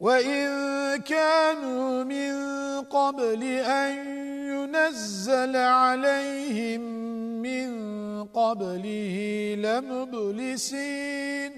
وَإِن كَانُوا مِن قَبْلِ أَن يُنَزَّلَ عَلَيْهِم مِّن قَبْلِهِ لَمُبْلِسِينَ